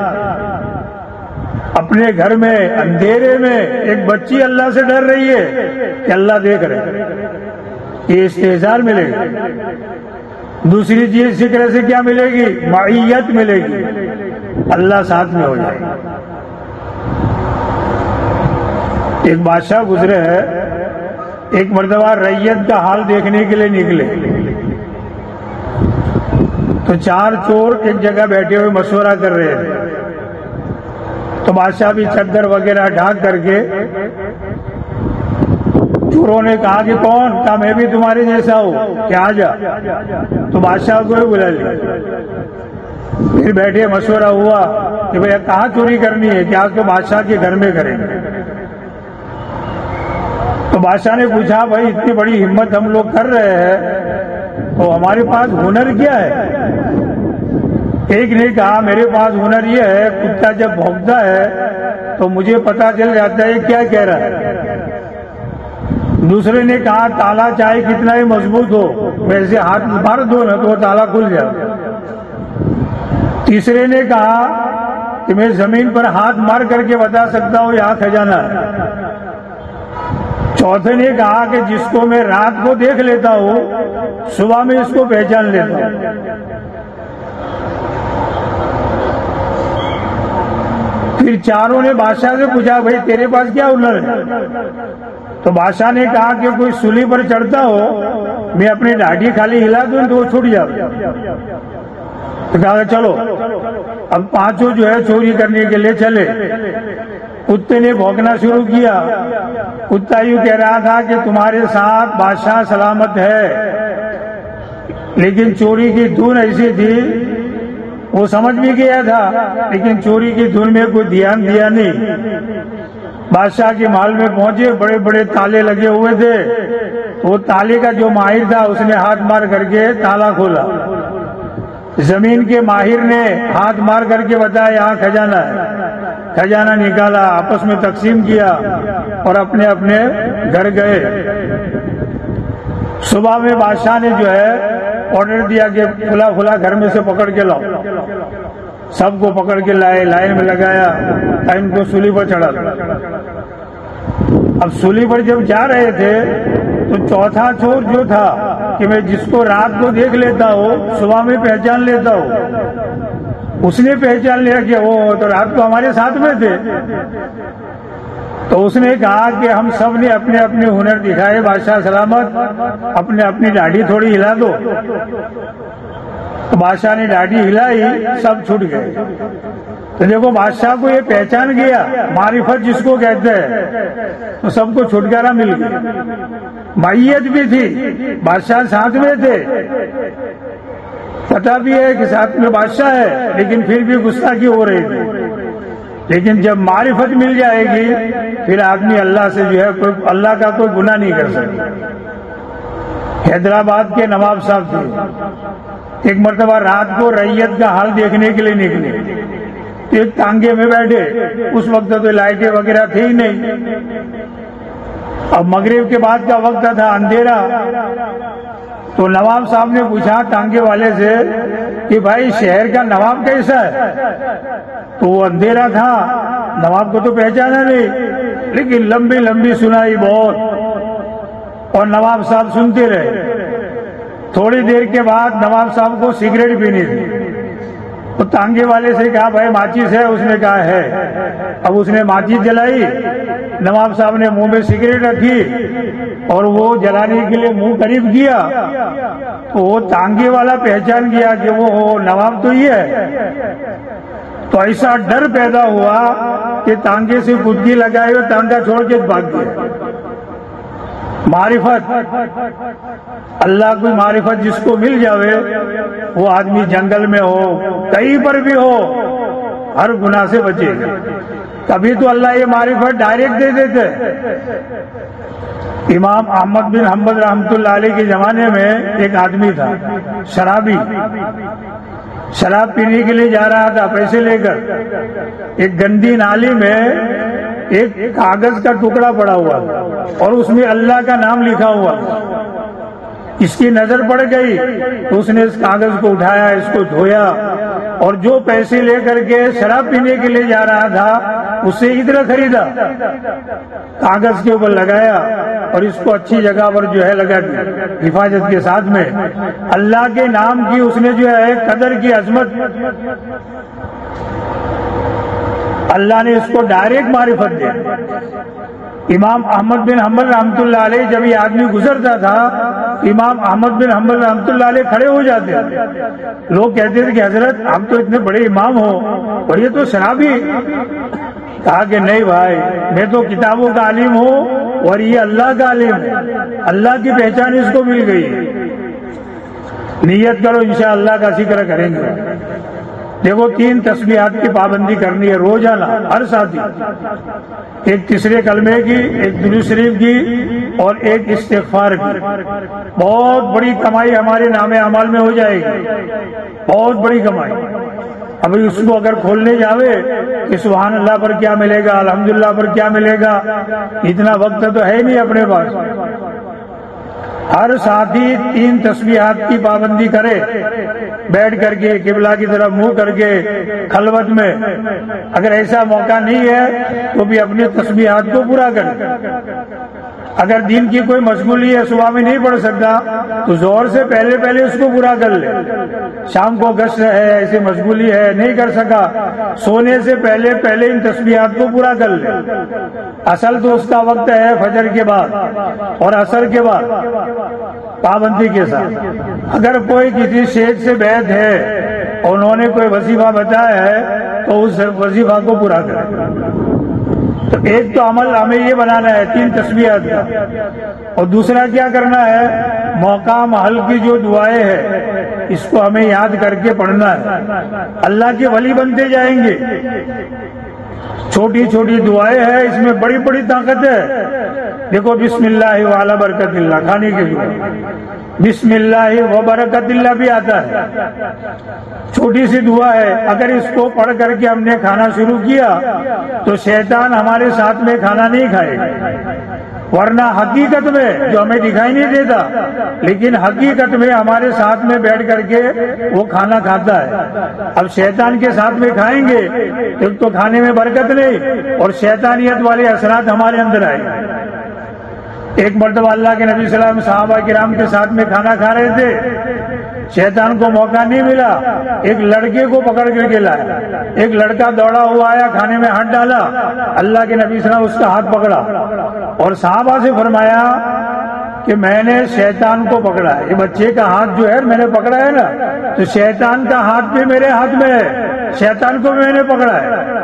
اپنے گھر میں، اندھیرے میں ایک بچی اللہ سے ڈر رہی ہے کہ اللہ دیکھ رہے یہ استحصال ملے گا دوسری چیز فکر سے کیا ملے گی؟ معیت ملے گی۔ اللہ ساتھ میں ہو جائے۔ گا ایک بادشاہ گزرے ہے ایک مرتبہ ریت کا حال دیکھنے کے لیے نکلے۔ تو چار چور ایک جگہ بیٹھے ہوئے مشورہ کر رہے تھے تو بادشاہ بھی چدر وغیرہ ڈھاک کر کے چوروں نے کہا کہ کون؟ کہا، میں بھی تمہارے جیسا ہوں۔ کیا آ جا؟ تو بادشاہ کو بھی بلا لیا۔ پھر بیٹھے، مشورہ ہوا کہ بھائی کہاں چوری کرنی ہے؟ کیا تو بادشاہ کے گھر میں کریں گے۔ تو بادشاہ نے پوچھا، بھائی، اتنی بڑی ہمت ہم لوگ کر رہے ہیں۔ تو ہمارے پاس ہنر کیا ہے؟ ایک نے کہا، میرے پاس ہنر یہ ہے، کتا جب بھونکتا ہے تو مجھے پتا چل جاتا ہے کیا کہہ رہا ہے۔ دوسرے نے کہا، تالا چاہے کتنا ہی مضبوط ہو ویسے ہاتھ بھر دو نا تو وہ تالا کھل جائے۔ تیسرے نے کہا، کہ میں زمین پر ہاتھ مار کر کے بتا سکتا ہوں یہاں خزانہ چوتھے نے کہا کہ جس کو میں رات کو دیکھ لیتا ہوں، صبح میں اس کو پہچان لیتا ہوں۔ پھر چاروں نے بادشاہ سے پوچھا، بھائی، تیرے پاس کیا ہنر ہے؟ تو بادشاہ نے کہا کہ کوئی سلی پر چڑھتا ہو، میں اپنی ڈاڈی خالی ہلا دوں، تو وہ چھوٹ جاؤ۔ کہا، چلو، اب پانچوں جو ہے چوری کرنے کے لیے چلے۔ کتے نے بھونکنا شروع کیا۔ کتا یوں کہہ رہا تھا کہ تمہارے ساتھ بادشاہ سلامت ہے۔ لیکن چوری کی دھن ایسی تھی، وہ سمجھ بھی گیا تھا۔ لیکن چوری کی دھن میں کوئی دھیان دیا نہیں۔ بادشاہ کے محل میں پہنچے، بڑے بڑے تالے لگے ہوئے تھے۔ وہ تالے کا جو ماہر تھا، اس نے ہاتھ مار کر کے تالا کھولا۔ زمین کے ماہر نے ہاتھ مار کر کے بتایا، یہاں خزانہ ہے۔ خزانہ نکالا، آپس میں تقسیم کیا اور اپنے اپنے گھر گئے۔ صبح میں بادشاہ نے جو ہے آرڈر دیا کہ کھلا کھلا گھر میں سے پکڑ کے لاؤ۔ سب کو پکڑ کے لائے، لائن میں لگایا ان کو سولی پر چڑھا۔ اب سولی پر جب جا رہے تھے تو چوتھا چور جو تھا کہ میں جس کو رات کو دیکھ لیتا ہوں، صبح میں پہچان لیتا ہوں اس نے پہچان لیا کہ وہ تو رات کو ہمارے ساتھ میں تھے۔ تو اس نے کہا کہ ہم سب نے اپنے اپنے ہنر دکھائے، بادشاہ سلامت، اپنے اپنی ڈاڑھی تھوڑی ہلا دو۔ تو بادشاہ نے ڈاڑھی ہلائی، سب چھوٹ گئے۔ تو دیکھو، بادشاہ کو یہ پہچان گیا، معرفت جس کو کہتے ہیں، تو سب کو چھٹکارا مل گیا۔ مائیت بھی تھی، بادشاہ ساتھ میں تھے۔ پتا بھی ہے کہ ساتھ میں بادشاہ ہے، لیکن پھر بھی غصہ کی ہو رہی تھی لیکن جب معرفت مل جائے گی، پھر آدمی اللہ سے جو ہے کوئی اللہ کا کوئی گناہ نہیں کر سکتا۔ حیدرآباد کے نواب صاحب تھے۔ ایک مرتبہ رات کو ریت کا حال دیکھنے کے لیے نکلے۔ ایک ٹانگے میں بیٹھے۔ اس وقت تو لائٹیں وغیرہ تھی ہی نہیں۔ اب مغرب کے بعد کا وقت تھا، اندھیرا۔ تو نواب صاحب نے پوچھا ٹانگے والے سے کہ بھائی شہر کا نواب کیسا ہے؟ تو وہ اندھیرا تھا، نواب کو تو پہچانا نہیں، لیکن لمبی لمبی سنائی بہت۔ اور نواب صاحب سنتے رہے۔ تھوڑی دیر کے بعد نواب صاحب کو سگریٹ پینی تھی۔ تو تانگے والے سے کہا، بھائی ماچس ہے۔ اس نے کہا، ہے۔ اب اس نے ماچس جلائی۔ نواب صاحب نے منہ میں سگریٹ رکھی اور وہ جلانے کے لیے منہ قریب کیا۔ تو وہ تانگے والا پہچان گیا کہ وہ نواب تو ہی ہے۔ تو ایسا ڈر پیدا ہوا کہ تانگے سے گدگی لگائے اور تانگا چھوڑ کے بھاگ گیا۔ معرفت۔ اللہ کی معرفت جس کو مل جاوے، وہ آدمی جنگل میں ہو، کہیں پر بھی ہو، ہر گناہ سے بچے کبھی تو اللہ یہ معرفت ڈائریکٹ دے دیتے۔ امام احمد بن حمد رحمت اللہ علیہ کے زمانے میں ایک آدمی تھا، شرابی۔ شراب پینے کے لیے جا رہا تھا، پیسے لے کر۔ ایک گندی نالی میں ایک کاغذ کا ٹکڑا پڑا ہوا اور اس میں اللہ کا نام لکھا ہوا۔ اس کی نظر پڑ گئی۔ تو اس نے اس کاغذ کو اٹھایا، اس کو دھویا اور جو پیسے لے کر کے شراب پینے کے لیے جا رہا تھا اس سے ادھر خریدا۔ کاغذ کے اوپر لگایا اور اس کو اچھی جگہ پر جو ہے لگا حفاظت کے ساتھ میں اللہ کے نام کی اس نے جو ہے قدر کی عظمت اللہ نے اس کو ڈائریکٹ معرفت دیا۔ امام احمد بن حمل رحمۃ اللہ علیہ جب یہ آدمی گزرتا تھا، امام احمد بن حمل رحمۃ اللہ علیہ کھڑے ہو جاتے لوگ کہتے تھے کہ حضرت آپ تو اتنے بڑے امام ہو اور یہ تو شرابی۔ کہا کہ نہیں بھائی، میں تو کتابوں کا عالم ہوں اور یہ اللہ کا عالم ہے۔ اللہ کی پہچان اس کو مل گئی۔ نیت کرو انشاءاللہ اللہ کا ذکر کریں گے۔ دیکھو، تین تسبیحات کی پابندی کرنی ہے، روزانہ، ہر ساتھی ایک تیسرے کلمے کی، ایک دلو شریف کی اور ایک استغفار کی۔ بہت بڑی کمائی ہمارے نام عمال میں ہو جائے گی۔ بہت بڑی کمائی۔ ابھی اس کو اگر کھولنے جاوے، کہ سبحان اللہ پر کیا ملے گا، الحمدللہ پر کیا ملے گا، اتنا وقت تو ہے نہیں اپنے پاس۔ ہر ساتھی تین تسبیحات کی پابندی کرے۔ بیٹھ کر کے، قبلہ کی طرف منہ کر کے، خلوت میں۔ اگر ایسا موقع نہیں ہے تو بھی اپنے تسبیحات کو پورا کرے اگر دن کی کوئی مشغولی ہے صبح میں نہیں پڑھ سکتا، تو زور سے پہلے پہلے اس کو پورا کر لے۔ شام کو گشت ہے، ایسی مشغولی ہے، نہیں کر سکا۔ سونے سے پہلے پہلے ان تصویرات کو پورا کر لے۔ اصل تو اس کا وقت ہے فجر کے بعد اور اثر کے بعد، پابندی کے ساتھ۔ اگر کوئی کسی شیخ سے بیت ہے انہوں نے کوئی وظیفہ بتایا ہے، تو اس وظیفہ کو پورا کرے۔ تو ایک تو عمل ہمیں یہ بنانا ہے، تین تصویرات کا اور دوسرا کیا کرنا ہے؟ موقع محل کی جو دعائیں ہیں، اس کو ہمیں یاد کر کے پڑھنا ہے۔ اللہ کے ولی بنتے جائیں گے۔ چھوٹی چھوٹی دعائیں ہیں، اس میں بڑی بڑی طاقت ہے۔ دیکھو، بسم اللہ والا برکت اللہ، کھانے کے لیے۔ بسم اللہ و برکت اللہ بھی آتا ہے۔ چھوٹی سی دعا ہے، اگر اس کو پڑھ کر کے ہم نے کھانا شروع کیا، تو شیطان ہمارے ساتھ میں کھانا نہیں کھائے۔ گا ورنہ حقیقت میں، جو ہمیں دکھائی نہیں دیتا، لیکن حقیقت میں ہمارے ساتھ میں بیٹھ کر کے وہ کھانا کھاتا ہے۔ اب شیطان کے ساتھ میں کھائیں گے تو کھانے میں برکت نہیں، اور شیطانیت والے اثرات ہمارے اندر آئے۔ ایک مرتبہ اللہ کے نبی صلی اللہ علیہ وسلم صحابہ کرام کے ساتھ میں کھانا کھا رہے تھے۔ شیطان کو موقع نہیں ملا۔ ایک لڑکے کو پکڑ کر کے لایا۔ ایک لڑکا دوڑا ہوا آیا، کھانے میں ہاتھ ڈالا۔ اللہ کے نبی صلی اللہ علیہ وسلم اس کا ہاتھ پکڑا۔ اور صحابہ سے فرمایا کہ میں نے شیطان کو پکڑا ہے۔ یہ بچے کا ہاتھ جو ہے، میں نے پکڑا ہے نا۔ تو شیطان کا ہاتھ بھی میرے ہاتھ میں ہے۔ شیطان کو میں نے پکڑا ہے۔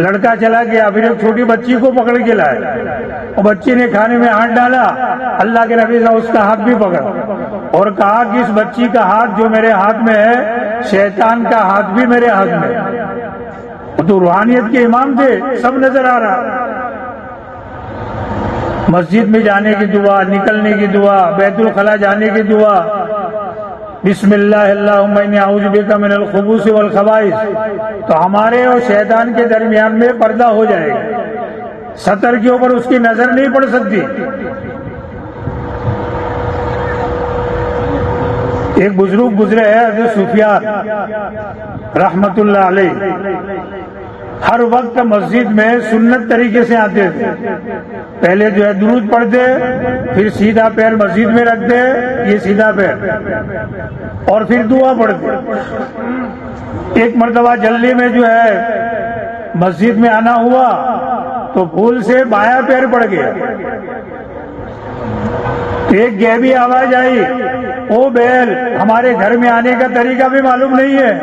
لڑکا چلا گیا، پھر ایک چھوٹی بچی کو پکڑ کے لائے اور بچی نے کھانے میں ہاتھ ڈالا۔ اللہ کے نبی صاحب اس کا ہاتھ بھی پکڑا۔ اور کہا کہ اس بچی کا ہاتھ جو میرے ہاتھ میں ہے، شیطان کا ہاتھ بھی میرے ہاتھ میں۔ تو روحانیت کے امام تھے، سب نظر آ رہا۔ مسجد میں جانے کی دعا، نکلنے کی دعا، بیت الخلا جانے کی دعا۔ بسم اللہ اللہ من الخبوس والخبائث۔ تو ہمارے اور شیطان کے درمیان میں پردہ ہو جائے گا۔ سطر کے اوپر اس کی نظر نہیں پڑ سکتی۔ ایک بزرگ گزرے ہے حضرت سفیان رحمت اللہ علیہ۔ ہر وقت مسجد میں سنت طریقے سے آتے تھے۔ پہلے جو ہے درود پڑھتے، پھر سیدھا پیر مسجد میں رکھتے، یہ سیدھا پیر۔ اور پھر دعا پڑھتے۔ ایک مرتبہ جلدی میں جو ہے مسجد میں آنا ہوا تو پھول سے بایا پیر پڑ گیا ایک گہبی آواز آئی، او بیل، ہمارے گھر میں آنے کا طریقہ بھی معلوم نہیں ہے۔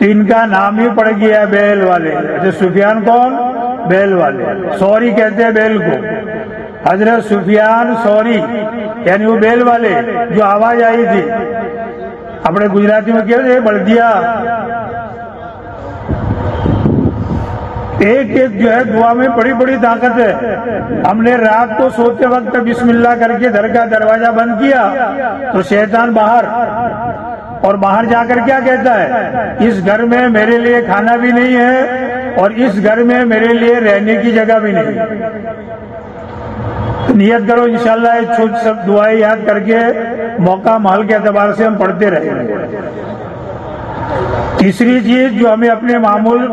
ان کا نام ہی پڑ گیا بیل والے۔ اچھا، سفیان کون؟ بیل والے۔ سوری کہتے ہیں بیل کو۔ حضرت سفیان سوری یعنی وہ بیل والے جو آواز آئی تھی۔ اپنے گجراتی میں کیا بڑھ ایک ایک جو ہے دعا میں بڑی بڑی طاقت ہے۔ ہم نے رات کو سوتے وقت بسم اللہ کر کے گھر کا دروازہ بند کیا تو شیطان باہر۔ اور باہر جا کر کیا کہتا ہے؟ اس گھر میں میرے لیے کھانا بھی نہیں ہے اور اس گھر میں میرے لیے رہنے کی جگہ بھی نہیں۔ نیت کرو انشاءاللہ شاء اللہ سب دعائیں یاد کر کے موقع محل کے اعتبار سے ہم پڑھتے رہیں گے تیسری چیز جو ہمیں اپنے معمول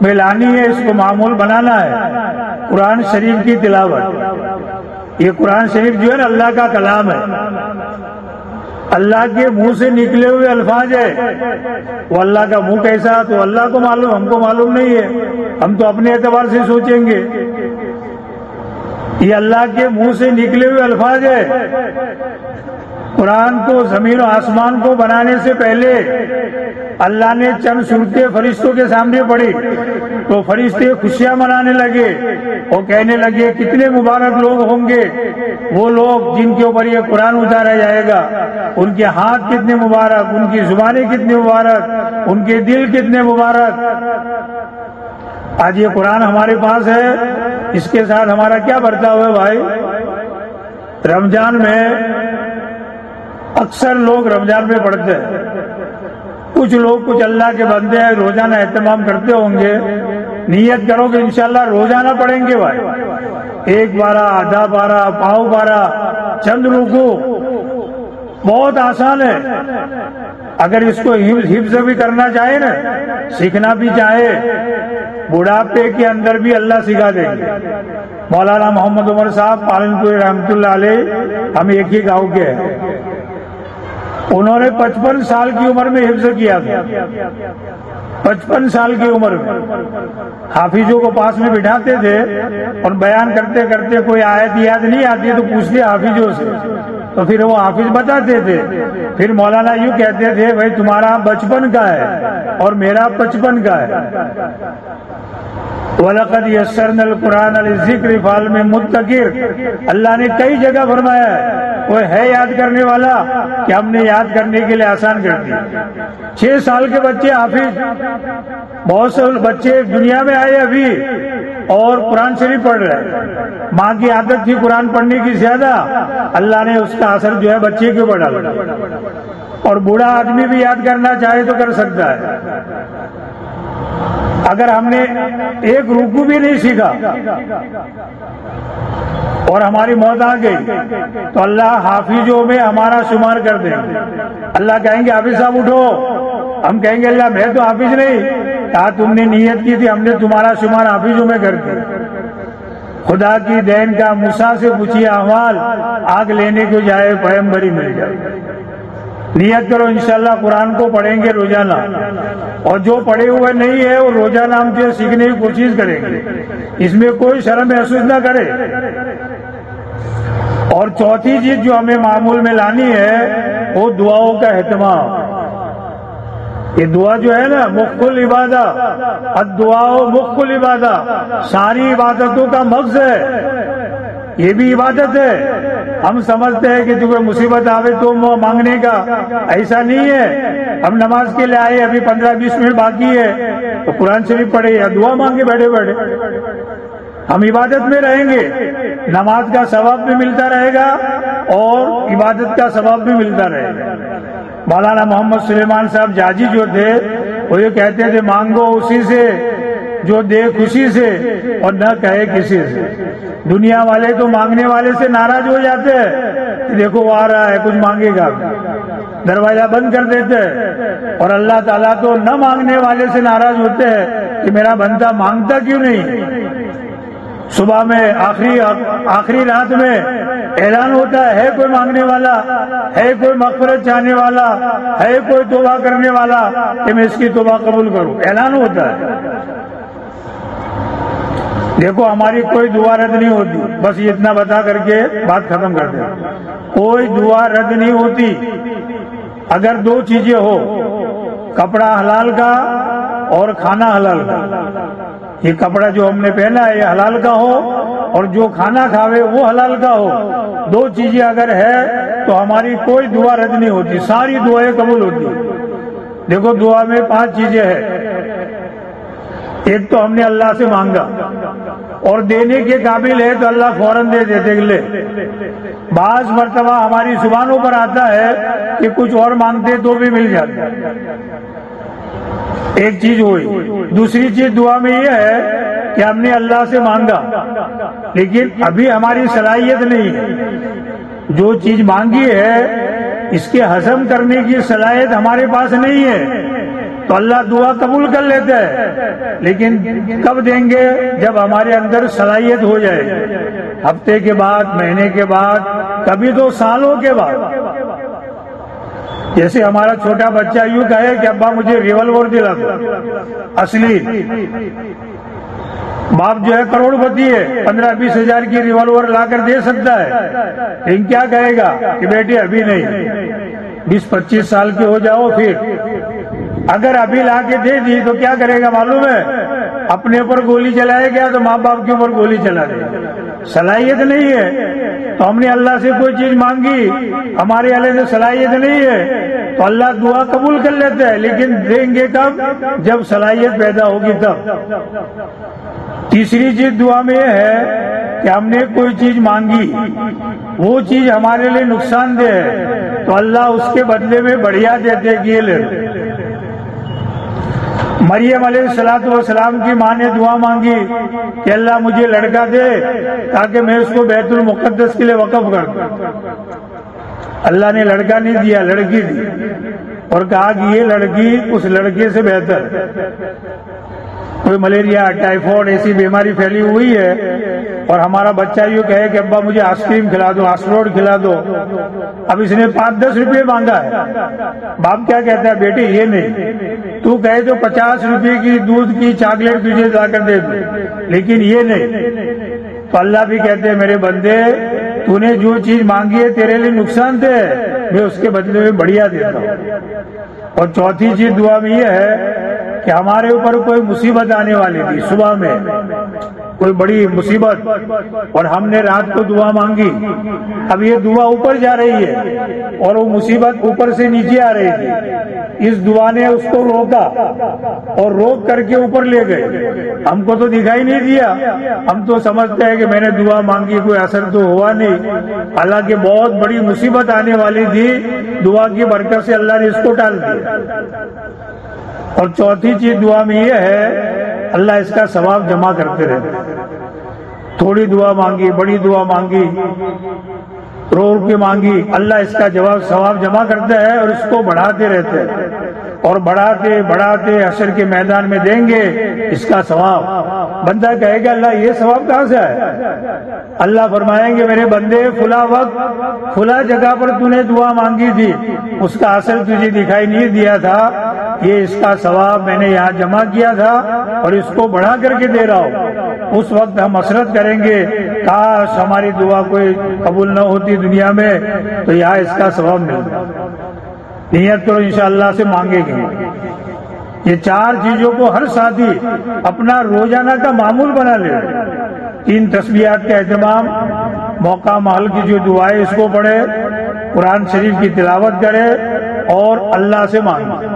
میں لانی ہے، اس کو معمول بنانا ہے، قرآن شریف کی تلاوت۔ یہ قرآن شریف جو ہے نا، اللہ کا کلام ہے۔ اللہ کے منہ سے نکلے ہوئے الفاظ ہے وہ اللہ کا منہ کیسا تو اللہ کو معلوم، ہم کو معلوم نہیں ہے۔ ہم تو اپنے اعتبار سے سوچیں گے۔ یہ اللہ کے منہ سے نکلے ہوئے الفاظ ہے قرآن کو زمین و آسمان کو بنانے سے پہلے اللہ نے چند صورتیں فرشتوں کے سامنے پڑھی۔ تو فرشتے خوشیاں منانے لگے۔ وہ کہنے لگے، کتنے مبارک لوگ ہوں گے۔ وہ لوگ جن کے اوپر یہ قرآن اتارا جائے گا۔ ان کے ہاتھ کتنے مبارک، ان کی زبانیں کتنے مبارک، ان کے دل کتنے مبارک۔ آج یہ قرآن ہمارے پاس ہے۔ اس کے ساتھ ہمارا کیا برتاؤ ہے بھائی؟ رمضان میں اکثر لوگ رمضان میں پڑھتے ہیں۔ کچھ لوگ کچھ اللہ کے بندے ہیں، روزانہ اہتمام کرتے ہوں گے۔ نیت کرو کہ انشاءاللہ روزانہ پڑھیں گے بھائی۔ ایک بارہ، آدھا بارہ، پاؤ بارہ، چند رکو بہت آسان ہے۔ اگر اس کو حفظ بھی کرنا چاہے نا، سیکھنا بھی چاہے بڑھاپے کے اندر بھی اللہ سکھا دیں گے مولانا محمد عمر صاحب، پالن پور رحمت اللہ علیہ، ہم ایک ہی گاؤں کے ہیں۔ انہوں نے پچپن سال کی عمر میں حفظ کیا تھا۔ پچپن سال کی عمر میں۔ حافظوں کو پاس میں بٹھاتے تھے اور بیان کرتے کرتے کوئی آیت یاد نہیں آتی تو پوچھتے حافظوں سے۔ تو پھر وہ حافظ بتاتے تھے۔ پھر مولانا یوں کہتے تھے، بھائی، تمہارا بچپن کا ہے اور میرا پچپن کا ہے۔ ولقد یسرن القرآن علی ذکر فال میں متقر۔ اللہ نے کئی جگہ فرمایا ہے، وہ ہے یاد کرنے والا کہ ہم نے یاد کرنے کے لیے آسان کر دیا۔ چھ سال کے بچے حافظ، بہت سے بچے دنیا میں آئے ابھی۔ اور قرآن شریف پڑھ رہے ماں کی عادت تھی قرآن پڑھنے کی زیادہ۔ اللہ نے اس کا اثر جو ہے بچے کے اوپر ڈالا اور بوڑھا آدمی بھی یاد کرنا چاہے تو کر سکتا ہے۔ اگر ہم نے ایک رکو بھی نہیں سیکھا اور ہماری موت آ گئی تو اللہ حافظوں میں ہمارا شمار کر دیں۔ اللہ کہیں گے، حافظ صاحب اٹھو۔ ہم کہیں گے، اللہ میں تو حافظ نہیں۔ کہا تم نے نیت کی تھی، ہم نے تمہارا شمار حافظوں میں کر دیا۔ خدا کی دین کا مسا سے پوچھیے احوال، آگ لینے کو جائے پیمبری مل جائے۔ نیت کرو، انشاءاللہ قرآن کو پڑھیں گے روزانہ۔ اور جو پڑھے ہوئے نہیں ہے، وہ روزانہ ہم سے سیکھنے کی کوشش کریں گے۔ اس میں کوئی شرم محسوس نہ کرے۔ اور چوتھی چیز جو ہمیں معمول میں لانی ہے، وہ دعاؤں کا اہتمام۔ یہ دعا جو ہے نا مخل عبادت دعا مخل عبادت ساری عبادتوں کا مغز ہے، یہ بھی عبادت ہے۔ ہم سمجھتے ہیں کہ تمہیں مصیبت آوے تو مانگنے کا، ایسا نہیں ہے۔ ہم نماز کے لیے آئے، ابھی پندرہ بیس منٹ باقی ہے۔ تو قرآن شریف پڑھے، یا دعا مانگے بیٹھے بیٹھے۔ ہم عبادت میں رہیں گے۔ نماز کا ثواب بھی ملتا رہے گا اور عبادت کا ثواب بھی ملتا رہے گا۔ مولانا محمد سلیمان صاحب جاجی جو تھے، وہ یہ کہتے تھے، مانگو اسی سے، جو دے خوشی سے اور نہ کہے کسی سے۔ دنیا والے تو مانگنے والے سے ناراض ہو جاتے ہیں۔ دیکھو وہ آ رہا ہے، کچھ مانگے گا۔ دروازہ بند کر دیتے اور اللہ تعالیٰ تو نہ مانگنے والے سے ناراض ہوتے ہیں کہ میرا بندہ مانگتا کیوں نہیں؟ صبح میں، آخری آخری رات میں اعلان ہوتا ہے ہے کوئی مانگنے والا، ہے کوئی مغفرت چاہنے والا، ہے کوئی توبہ کرنے والا کہ میں اس کی توبہ قبول کروں۔ اعلان ہوتا ہے۔ دیکھو، ہماری کوئی دعا رد نہیں ہوتی۔ بس یہ اتنا بتا کر کے بات ختم کر دیں۔ کوئی دعا رد نہیں ہوتی۔ اگر دو چیزیں ہو، کپڑا حلال کا اور کھانا حلال کا۔ یہ کپڑا جو ہم نے پہنا ہے، یہ حلال کا ہو اور جو کھانا کھاوے وہ حلال کا ہو۔ دو چیزیں اگر ہے تو ہماری کوئی دعا رد نہیں ہوتی، ساری دعائیں قبول ہوتی۔ دیکھو، دعا میں پانچ چیزیں ہیں۔ ایک تو ہم نے اللہ سے مانگا اور دینے کے قابل ہے تو اللہ فوراً دے دیتے لے، بعض مرتبہ ہماری زبانوں پر آتا ہے کہ کچھ اور مانگتے تو بھی مل جاتا ایک چیز ہوئی۔ دوسری چیز دعا میں یہ ہے کہ ہم نے اللہ سے مانگا۔ لیکن ابھی ہماری صلاحیت نہیں ہے۔ جو چیز مانگی ہے، اس کے ہضم کرنے کی صلاحیت ہمارے پاس نہیں ہے۔ تو اللہ دعا قبول کر لیتے ہیں لیکن کب دیں گے؟ جب ہمارے اندر صلاحیت ہو جائے۔ ہفتے کے بعد، مہینے کے بعد، کبھی تو سالوں کے بعد۔ جیسے ہمارا چھوٹا بچہ یوں کہے کہ ابا مجھے ریولور دلا دو، اصلی۔ باپ جو ہے کروڑ پتی ہے، پندرہ بیس ہزار کی ریوالور لا کر دے سکتا ہے۔ لیکن کیا کہے گا کہ بیٹے، ابھی نہیں۔ بیس پچیس سال کے ہو جاؤ پھر۔ اگر ابھی لا کے دے دی تو کیا کرے گا معلوم ہے؟ اپنے اوپر گولی چلائے گیا تو ماں باپ کے اوپر گولی چلا دے صلاحیت نہیں ہے۔ تو ہم نے اللہ سے کوئی چیز مانگی، ہمارے والے سے صلاحیت نہیں ہے۔ تو اللہ دعا قبول کر لیتے ہیں لیکن دیں گے کب؟ جب صلاحیت پیدا ہوگی تب۔ تیسری چیز دعا میں یہ ہے کہ ہم نے کوئی چیز مانگی، وہ چیز ہمارے لیے نقصان دہ ہے۔ تو اللہ اس کے بدلے میں بڑھیا دیتے کہ لے مریم علیہ السلاط والسلام کی ماں نے دعا مانگی کہ اللہ مجھے لڑکا دے تاکہ میں اس کو بیت المقدس کے لیے وقف کر اللہ نے لڑکا نہیں دیا، لڑکی دی اور کہا کہ یہ لڑکی اس لڑکے سے بہتر کوئی ملیریا ٹائیفائڈ ایسی بیماری پھیلی ہوئی ہے اور ہمارا بچہ یوں کہے کہ ابا مجھے آئس کریم کھلا دو آسروڈ کھلا دو۔ اب اس نے پانچ دس روپے مانگا ہے۔ باپ کیا کہتا ہے؟ بیٹی یہ نہیں۔ تو کہے تو پچاس روپے کی دودھ کی، چاکلیٹ تجھے لا کر دے دو۔ لیکن یہ نہیں۔ تو اللہ بھی کہتے ہیں، میرے بندے، تو نے جو چیز مانگی ہے، تیرے لیے نقصان دے میں اس کے بدلے میں بڑھیا دیتا ہوں۔ اور چوتھی چیز دعا میں یہ ہے کہ ہمارے اوپر کوئی مصیبت آنے والی تھی صبح میں، کوئی بڑی مصیبت، اور ہم نے رات کو دعا مانگی۔ اب یہ دعا اوپر جا رہی ہے، اور وہ مصیبت اوپر سے نیچے آ رہی تھی۔ اس دعا نے اس کو روکا اور روک کر کے اوپر لے گئے۔ ہم کو تو دکھائی نہیں دیا۔ ہم تو سمجھتے ہیں کہ میں نے دعا مانگی، کوئی اثر تو ہوا نہیں۔ حالانکہ بہت بڑی مصیبت آنے والی تھی۔ دعا کی برکت سے اللہ نے اس کو ٹال دیا۔ اور چوتھی چیز دعا میں یہ ہے، اللہ اس کا ثواب جمع کرتے رہتے تھوڑی دعا مانگی، بڑی دعا مانگی، رو روپے مانگی، اللہ اس کا جواب ثواب جمع کرتا ہے اور اس کو بڑھاتے رہتے ہیں۔ اور بڑھاتے بڑھاتے اثر کے میدان میں دیں گے، اس کا ثواب۔ بندہ کہے گا، اللہ، یہ ثواب کہاں سے ہے اللہ فرمائیں گے، میرے بندے فلا وقت فلا جگہ پر تو نے دعا مانگی تھی، اس کا اثر تجھے دکھائی نہیں دیا تھا، یہ اس کا ثواب میں نے یہاں جمع کیا تھا اور اس کو بڑھا کر کے دے رہا ہوں۔ اس وقت ہم مسرت کریں گے، کاش ہماری دعا کوئی قبول نہ ہوتی دنیا میں، تو یہاں اس کا ثواب ملتا نیت کرو، انشاءاللہ سے مانگے گے۔ یہ چار چیزوں کو ہر ساتھی اپنا روزانہ کا معمول بنا لے۔ تین تصویرات کا اہتمام، موقع محل کی جو دعائیں اس کو پڑھے، قرآن شریف کی تلاوت کرے اور اللہ سے مانگے۔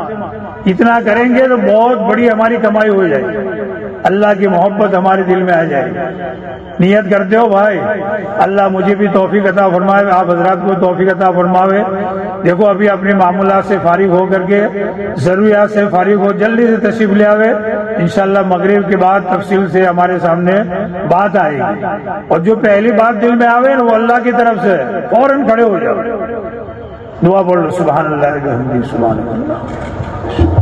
اتنا کریں گے تو بہت بڑی ہماری کمائی ہو جائے۔ گی اللہ کی محبت ہمارے دل میں آ جائے۔ گی نیت کرتے ہو بھائی، اللہ مجھے بھی توفیق عطا فرمائے، آپ حضرات کو توفیق عطا فرماوے۔ دیکھو، ابھی اپنے معاملات سے فارغ ہو کر کے، ضروریات سے فارغ ہو، جلدی سے تشریف لے آوے، انشاءاللہ مغرب کے بعد تفصیل سے ہمارے سامنے بات آئے گی۔ اور جو پہلی بات دل میں آوے نا، وہ اللہ کی طرف سے فوراً کھڑے ہو جاؤ۔ دعا بول سبحان اللہ سبحان اللہ۔